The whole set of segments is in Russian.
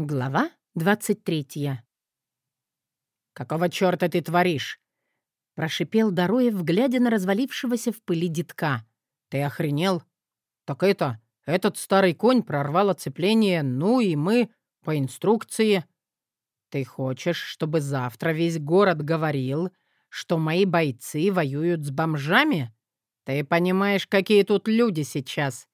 Глава 23 «Какого черта ты творишь?» — прошипел Дороев, глядя на развалившегося в пыли детка. «Ты охренел? Так это, этот старый конь прорвал оцепление, ну и мы, по инструкции. Ты хочешь, чтобы завтра весь город говорил, что мои бойцы воюют с бомжами? Ты понимаешь, какие тут люди сейчас?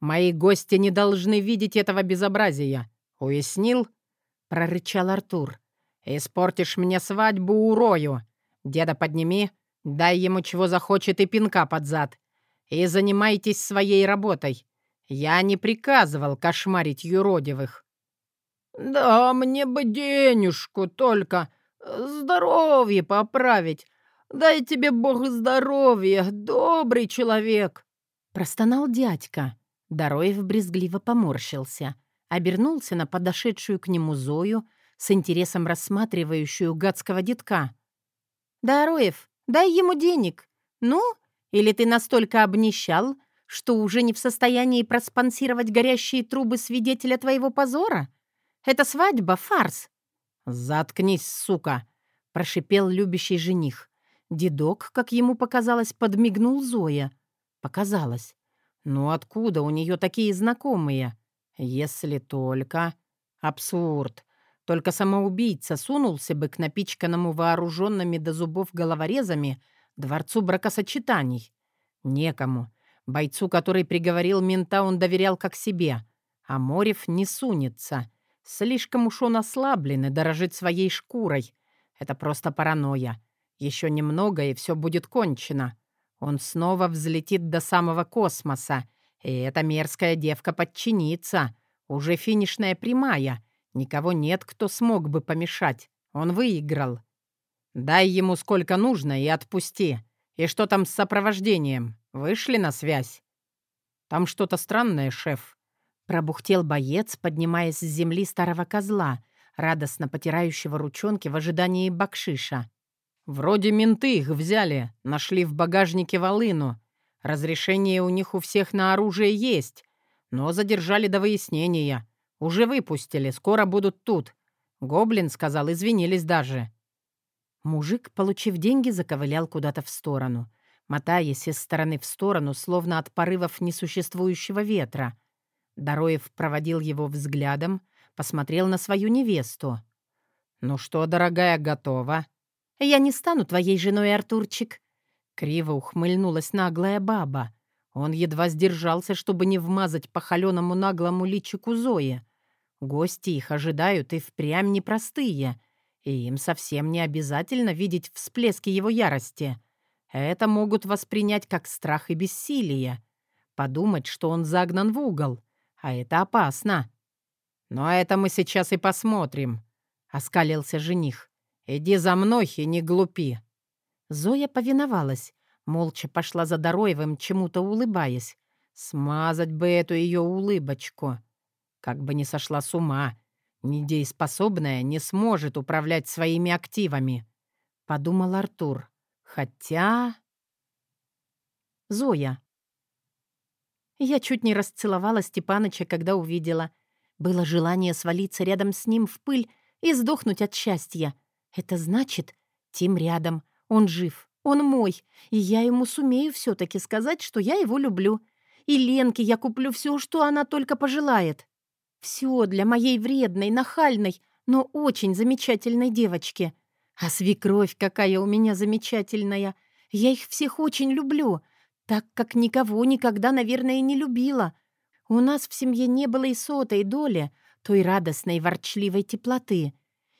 Мои гости не должны видеть этого безобразия». «Уяснил?» — прорычал Артур. «Испортишь мне свадьбу урою. Деда подними, дай ему чего захочет и пинка под зад. И занимайтесь своей работой. Я не приказывал кошмарить юродивых». «Да мне бы денежку только, здоровье поправить. Дай тебе бог здоровья, добрый человек!» Простонал дядька. Дороев брезгливо поморщился — обернулся на подошедшую к нему Зою, с интересом рассматривающую гадского детка. «Дороев, дай ему денег. Ну, или ты настолько обнищал, что уже не в состоянии проспонсировать горящие трубы свидетеля твоего позора? Это свадьба — фарс». «Заткнись, сука!» — прошипел любящий жених. Дедок, как ему показалось, подмигнул Зоя. Показалось. «Ну откуда у нее такие знакомые?» Если только... Абсурд. Только самоубийца сунулся бы к напичканному вооруженными до зубов головорезами дворцу бракосочетаний. Некому. Бойцу, который приговорил мента, он доверял как себе. А Морев не сунется. Слишком уж он ослаблен и дорожит своей шкурой. Это просто паранойя. Еще немного, и все будет кончено. Он снова взлетит до самого космоса, и эта мерзкая девка подчинится. Уже финишная прямая. Никого нет, кто смог бы помешать. Он выиграл. Дай ему сколько нужно и отпусти. И что там с сопровождением? Вышли на связь? Там что-то странное, шеф. Пробухтел боец, поднимаясь с земли старого козла, радостно потирающего ручонки в ожидании бакшиша. «Вроде менты их взяли, нашли в багажнике волыну. Разрешение у них у всех на оружие есть, но задержали до выяснения. Уже выпустили, скоро будут тут. Гоблин сказал, извинились даже». Мужик, получив деньги, заковылял куда-то в сторону, мотаясь из стороны в сторону, словно от порывов несуществующего ветра. Дороев проводил его взглядом, посмотрел на свою невесту. «Ну что, дорогая, готова?» «Я не стану твоей женой, Артурчик», Криво ухмыльнулась наглая баба. Он едва сдержался, чтобы не вмазать по холеному наглому личику Зои. Гости их ожидают и впрямь непростые, и им совсем не обязательно видеть всплески его ярости. Это могут воспринять как страх и бессилие. Подумать, что он загнан в угол, а это опасно. «Но это мы сейчас и посмотрим», — оскалился жених. «Иди за мной и не глупи». Зоя повиновалась, молча пошла за Дороевым, чему-то улыбаясь. Смазать бы эту ее улыбочку. Как бы не сошла с ума. Недееспособная не сможет управлять своими активами. Подумал Артур. Хотя... Зоя. Я чуть не расцеловала Степаныча, когда увидела. Было желание свалиться рядом с ним в пыль и сдохнуть от счастья. Это значит, Тим рядом, он жив, он мой, и я ему сумею все-таки сказать, что я его люблю. И Ленке я куплю все, что она только пожелает. Все для моей вредной, нахальной, но очень замечательной девочки. А свекровь какая у меня замечательная. Я их всех очень люблю, так как никого никогда, наверное, не любила. У нас в семье не было и сотой доли той радостной, ворчливой теплоты.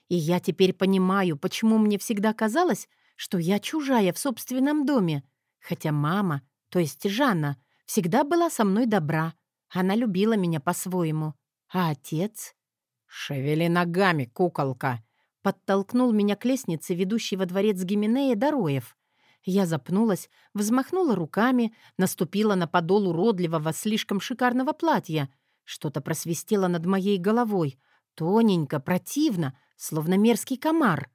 И я теперь понимаю, почему мне всегда казалось, что я чужая в собственном доме, хотя мама, то есть Жанна, всегда была со мной добра. Она любила меня по-своему. А отец? «Шевели ногами, куколка!» Подтолкнул меня к лестнице, ведущей во дворец Гименея Дороев. Я запнулась, взмахнула руками, наступила на подол уродливого, слишком шикарного платья. Что-то просвистело над моей головой. Тоненько, противно, словно мерзкий комар.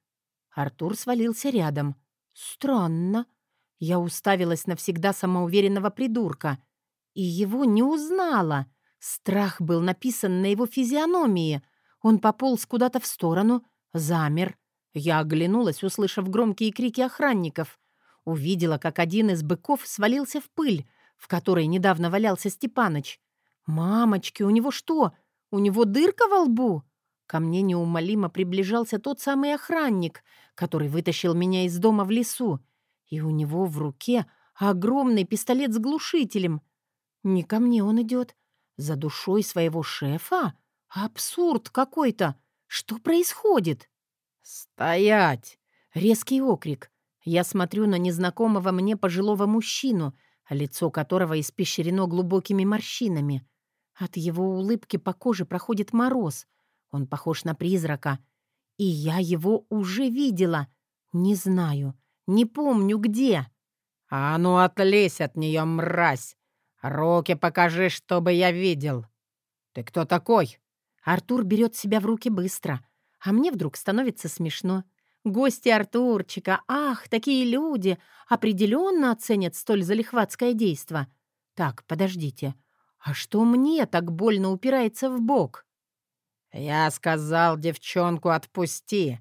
Артур свалился рядом. «Странно». Я уставилась на всегда самоуверенного придурка. И его не узнала. Страх был написан на его физиономии. Он пополз куда-то в сторону, замер. Я оглянулась, услышав громкие крики охранников. Увидела, как один из быков свалился в пыль, в которой недавно валялся Степаныч. «Мамочки, у него что? У него дырка во лбу?» Ко мне неумолимо приближался тот самый охранник, который вытащил меня из дома в лесу. И у него в руке огромный пистолет с глушителем. Не ко мне он идет. За душой своего шефа? Абсурд какой-то. Что происходит? «Стоять!» Резкий окрик. Я смотрю на незнакомого мне пожилого мужчину, лицо которого испещрено глубокими морщинами. От его улыбки по коже проходит мороз. Он похож на призрака. И я его уже видела. Не знаю, не помню где. «А ну, отлезь от нее, мразь! Руки покажи, чтобы я видел!» «Ты кто такой?» Артур берет себя в руки быстро, а мне вдруг становится смешно. Гости Артурчика, ах, такие люди, определенно оценят столь залихватское действо. Так, подождите, а что мне так больно упирается в бок? «Я сказал девчонку отпусти.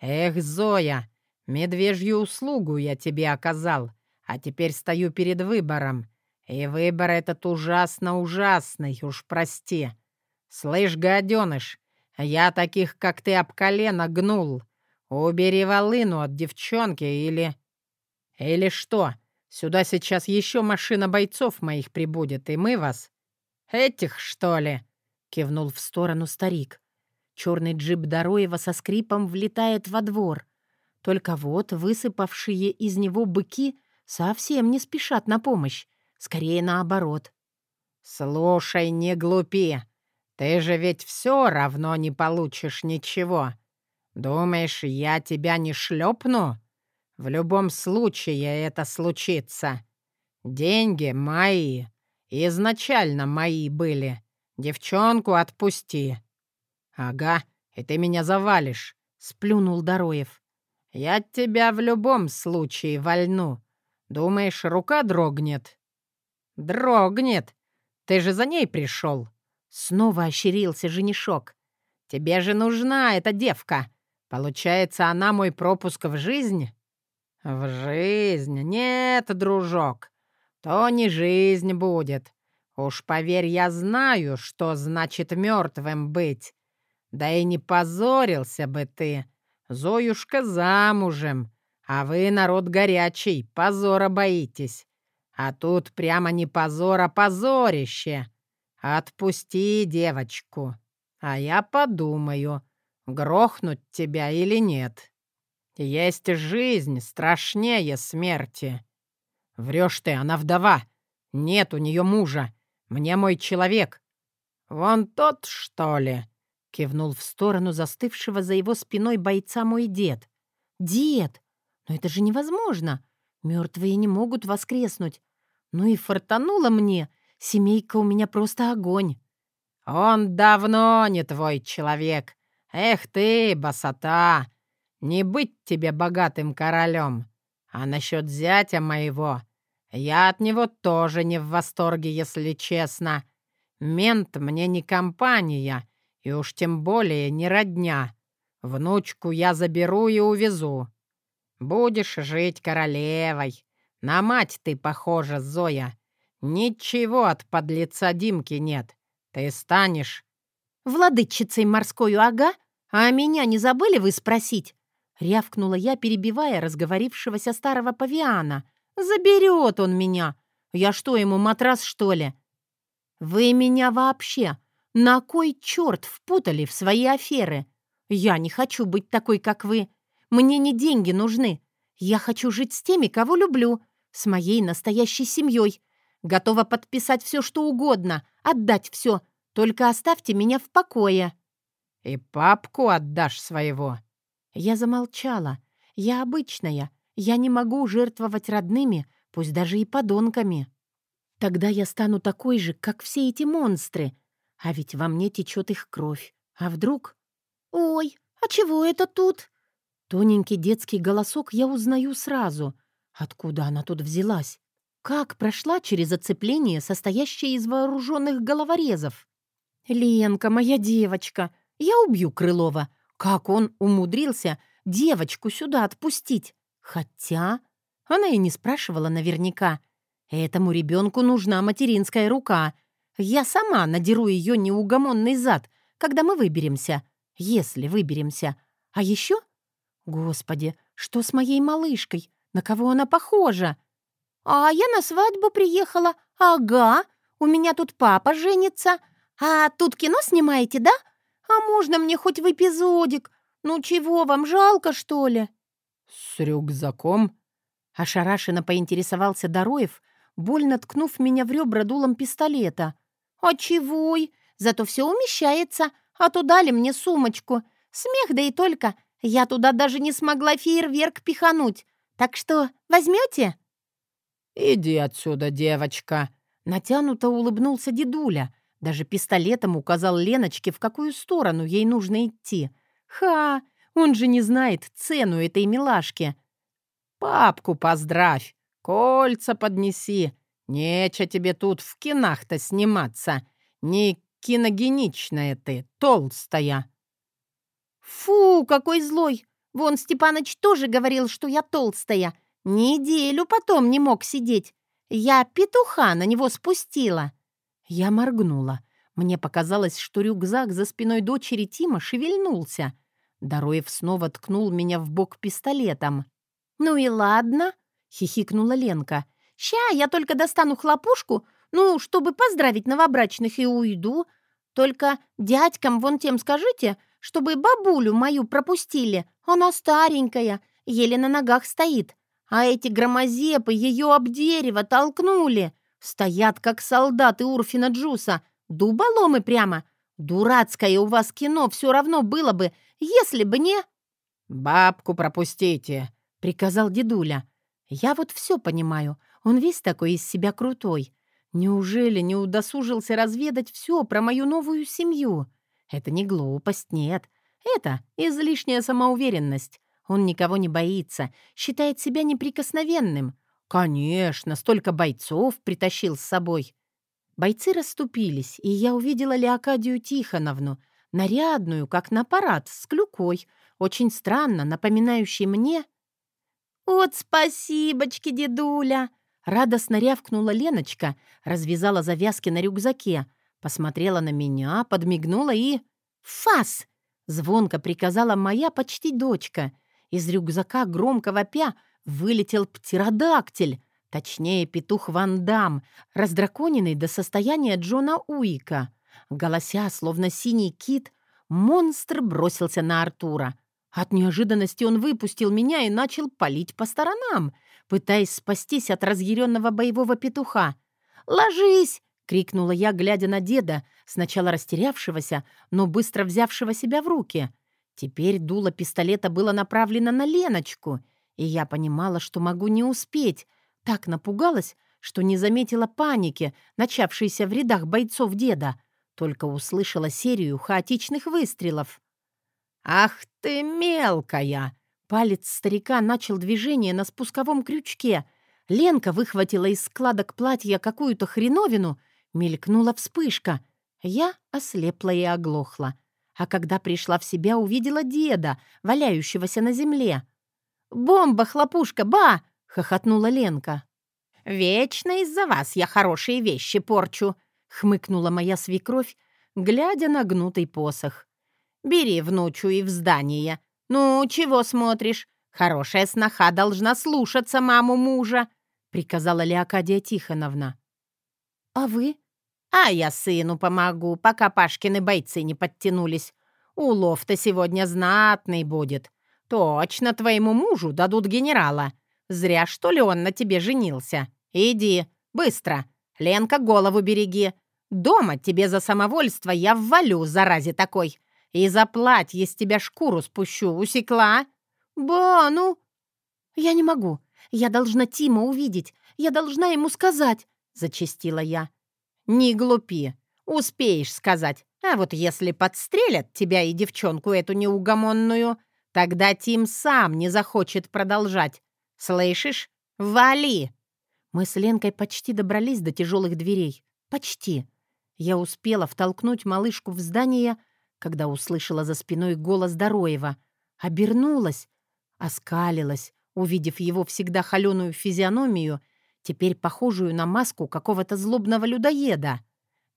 Эх, Зоя, медвежью услугу я тебе оказал, а теперь стою перед выбором. И выбор этот ужасно-ужасный, уж прости. Слышь, гаденыш, я таких, как ты, об колено гнул». «Убери волыну от девчонки или...» «Или что? Сюда сейчас еще машина бойцов моих прибудет, и мы вас...» «Этих, что ли?» — кивнул в сторону старик. Черный джип Дороева со скрипом влетает во двор. Только вот высыпавшие из него быки совсем не спешат на помощь. Скорее наоборот. «Слушай, не глупи. Ты же ведь все равно не получишь ничего. «Думаешь, я тебя не шлепну? В любом случае это случится. Деньги мои. Изначально мои были. Девчонку отпусти». «Ага, и ты меня завалишь», — сплюнул Дороев. «Я тебя в любом случае вольну. Думаешь, рука дрогнет?» «Дрогнет. Ты же за ней пришел». Снова ощерился женишок. «Тебе же нужна эта девка. Получается, она мой пропуск в жизнь? В жизнь? Нет, дружок. То не жизнь будет. Уж поверь, я знаю, что значит мертвым быть. Да и не позорился бы ты. Зоюшка замужем, а вы народ горячий, позора боитесь. А тут прямо не позор, а позорище. Отпусти девочку, а я подумаю, грохнуть тебя или нет. Есть жизнь страшнее смерти. Врешь ты, она вдова. Нет у нее мужа. Мне мой человек. Вон тот, что ли?» Кивнул в сторону застывшего за его спиной бойца мой дед. «Дед! Но это же невозможно! Мертвые не могут воскреснуть. Ну и фартануло мне. Семейка у меня просто огонь». «Он давно не твой человек. «Эх ты, босота! Не быть тебе богатым королем! А насчет зятя моего, я от него тоже не в восторге, если честно. Мент мне не компания, и уж тем более не родня. Внучку я заберу и увезу. Будешь жить королевой. На мать ты похожа, Зоя. Ничего от подлеца Димки нет. Ты станешь «Владычицей морской, ага? А меня не забыли вы спросить?» Рявкнула я, перебивая разговорившегося старого павиана. «Заберет он меня! Я что, ему матрас, что ли?» «Вы меня вообще на кой черт впутали в свои аферы? Я не хочу быть такой, как вы. Мне не деньги нужны. Я хочу жить с теми, кого люблю, с моей настоящей семьей. Готова подписать все, что угодно, отдать все, только оставьте меня в покое». «И папку отдашь своего?» Я замолчала. Я обычная. Я не могу жертвовать родными, пусть даже и подонками. Тогда я стану такой же, как все эти монстры. А ведь во мне течет их кровь. А вдруг... «Ой, а чего это тут?» Тоненький детский голосок я узнаю сразу. Откуда она тут взялась? Как прошла через оцепление, состоящее из вооруженных головорезов? «Ленка, моя девочка, Я убью Крылова. Как он умудрился девочку сюда отпустить? Хотя она и не спрашивала наверняка. Этому ребенку нужна материнская рука. Я сама надеру ее неугомонный зад, когда мы выберемся. Если выберемся. А еще... Господи, что с моей малышкой? На кого она похожа? А я на свадьбу приехала. Ага, у меня тут папа женится. А тут кино снимаете, да? А можно мне хоть в эпизодик? Ну чего, вам жалко, что ли?» «С рюкзаком?» Ошарашенно поинтересовался Дороев, больно ткнув меня в ребра дулом пистолета. «А чего? Зато все умещается, а то дали мне сумочку. Смех да и только. Я туда даже не смогла фейерверк пихануть. Так что возьмете?» «Иди отсюда, девочка!» Натянуто улыбнулся дедуля. Даже пистолетом указал Леночке, в какую сторону ей нужно идти. «Ха! Он же не знает цену этой милашки!» «Папку поздравь! Кольца поднеси! Нече тебе тут в кинах-то сниматься! Не киногеничная ты, толстая!» «Фу, какой злой! Вон Степаныч тоже говорил, что я толстая. Неделю потом не мог сидеть. Я петуха на него спустила». Я моргнула. Мне показалось, что рюкзак за спиной дочери Тима шевельнулся. Дороев снова ткнул меня в бок пистолетом. «Ну и ладно», — хихикнула Ленка. «Ща я только достану хлопушку, ну, чтобы поздравить новобрачных и уйду. Только дядькам вон тем скажите, чтобы бабулю мою пропустили. Она старенькая, еле на ногах стоит. А эти громозепы ее об дерево толкнули. Стоят, как солдаты Урфина Джуса. Дуболомы прямо. Дурацкое у вас кино все равно было бы, если бы не...» «Бабку пропустите», — приказал дедуля. «Я вот все понимаю. Он весь такой из себя крутой. Неужели не удосужился разведать все про мою новую семью? Это не глупость, нет. Это излишняя самоуверенность. Он никого не боится, считает себя неприкосновенным. Конечно, столько бойцов притащил с собой. Бойцы расступились, и я увидела Леокадию Тихоновну, нарядную, как на парад, с клюкой, очень странно напоминающей мне... «Вот спасибочки, дедуля!» Радостно рявкнула Леночка, развязала завязки на рюкзаке, посмотрела на меня, подмигнула и... «Фас!» — звонко приказала моя почти дочка, из рюкзака громко вопя вылетел птеродактиль, точнее петух Ван Дам, раздраконенный до состояния Джона Уика. Голося, словно синий кит, монстр бросился на Артура. От неожиданности он выпустил меня и начал палить по сторонам, пытаясь спастись от разъяренного боевого петуха. «Ложись!» — крикнула я, глядя на деда, сначала растерявшегося, но быстро взявшего себя в руки — Теперь дуло пистолета было направлено на Леночку, и я понимала, что могу не успеть. Так напугалась, что не заметила паники, начавшейся в рядах бойцов деда, только услышала серию хаотичных выстрелов. «Ах ты мелкая!» Палец старика начал движение на спусковом крючке. Ленка выхватила из складок платья какую-то хреновину, мелькнула вспышка. Я ослепла и оглохла а когда пришла в себя, увидела деда, валяющегося на земле. «Бомба, хлопушка, ба!» — хохотнула Ленка. «Вечно из-за вас я хорошие вещи порчу», — хмыкнула моя свекровь, глядя на гнутый посох. «Бери внучу и в здание. Ну, чего смотришь? Хорошая сноха должна слушаться маму мужа», — приказала Леокадия Тихоновна. «А вы?» А я сыну помогу, пока Пашкины бойцы не подтянулись. Улов-то сегодня знатный будет. Точно твоему мужу дадут генерала. Зря, что ли, он на тебе женился. Иди, быстро. Ленка, голову береги. Дома тебе за самовольство я ввалю, заразе такой. И за платье с тебя шкуру спущу, усекла? Ба, ну... Я не могу. Я должна Тима увидеть. Я должна ему сказать, — зачастила я. «Не глупи. Успеешь сказать. А вот если подстрелят тебя и девчонку эту неугомонную, тогда Тим сам не захочет продолжать. Слышишь? Вали!» Мы с Ленкой почти добрались до тяжелых дверей. Почти. Я успела втолкнуть малышку в здание, когда услышала за спиной голос Дороева. Обернулась, оскалилась, увидев его всегда холеную физиономию, теперь похожую на маску какого-то злобного людоеда.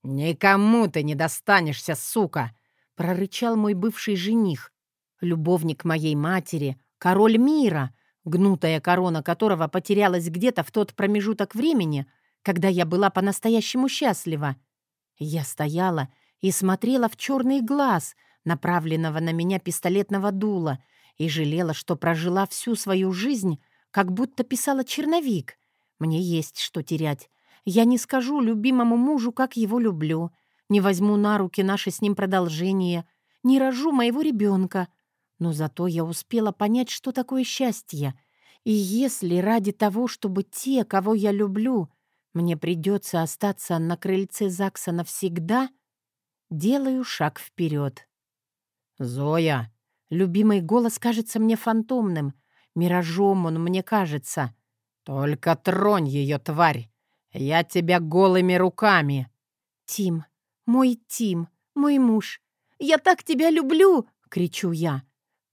«Никому ты не достанешься, сука!» — прорычал мой бывший жених, любовник моей матери, король мира, гнутая корона которого потерялась где-то в тот промежуток времени, когда я была по-настоящему счастлива. Я стояла и смотрела в черный глаз, направленного на меня пистолетного дула, и жалела, что прожила всю свою жизнь, как будто писала черновик. Мне есть что терять. Я не скажу любимому мужу, как его люблю, не возьму на руки наше с ним продолжение, не рожу моего ребенка. Но зато я успела понять, что такое счастье. И если ради того, чтобы те, кого я люблю, мне придется остаться на крыльце ЗАГСа навсегда, делаю шаг вперед. «Зоя!» Любимый голос кажется мне фантомным. Миражом он мне кажется. «Только тронь ее, тварь! Я тебя голыми руками!» «Тим, мой Тим, мой муж, я так тебя люблю!» — кричу я.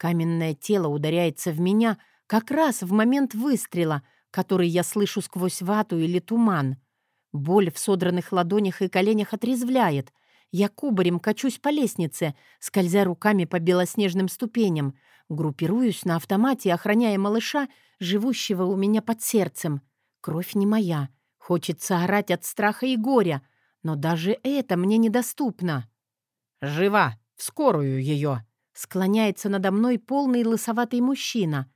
Каменное тело ударяется в меня как раз в момент выстрела, который я слышу сквозь вату или туман. Боль в содранных ладонях и коленях отрезвляет. Я кубарем качусь по лестнице, скользя руками по белоснежным ступеням, группируюсь на автомате, охраняя малыша, живущего у меня под сердцем. Кровь не моя. Хочется орать от страха и горя, но даже это мне недоступно. «Жива! В скорую ее!» Склоняется надо мной полный лысоватый мужчина.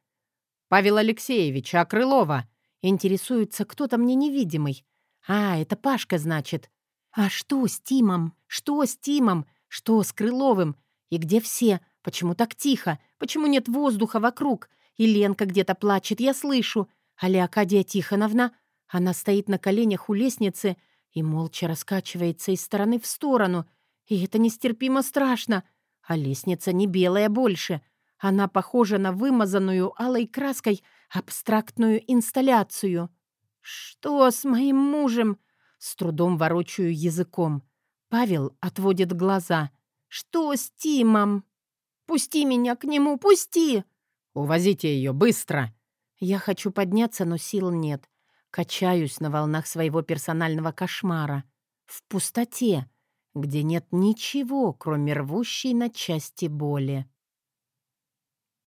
«Павел Алексеевич, а Крылова?» Интересуется кто-то мне невидимый. «А, это Пашка, значит. А что с Тимом? Что с Тимом? Что с Крыловым? И где все? Почему так тихо? Почему нет воздуха вокруг? И Ленка где-то плачет, я слышу. А Леокадия Тихоновна? Она стоит на коленях у лестницы и молча раскачивается из стороны в сторону. И это нестерпимо страшно. А лестница не белая больше. Она похожа на вымазанную алой краской абстрактную инсталляцию. «Что с моим мужем?» С трудом ворочаю языком. Павел отводит глаза. «Что с Тимом?» «Пусти меня к нему, пусти!» «Увозите ее, быстро!» Я хочу подняться, но сил нет. Качаюсь на волнах своего персонального кошмара. В пустоте, где нет ничего, кроме рвущей на части боли.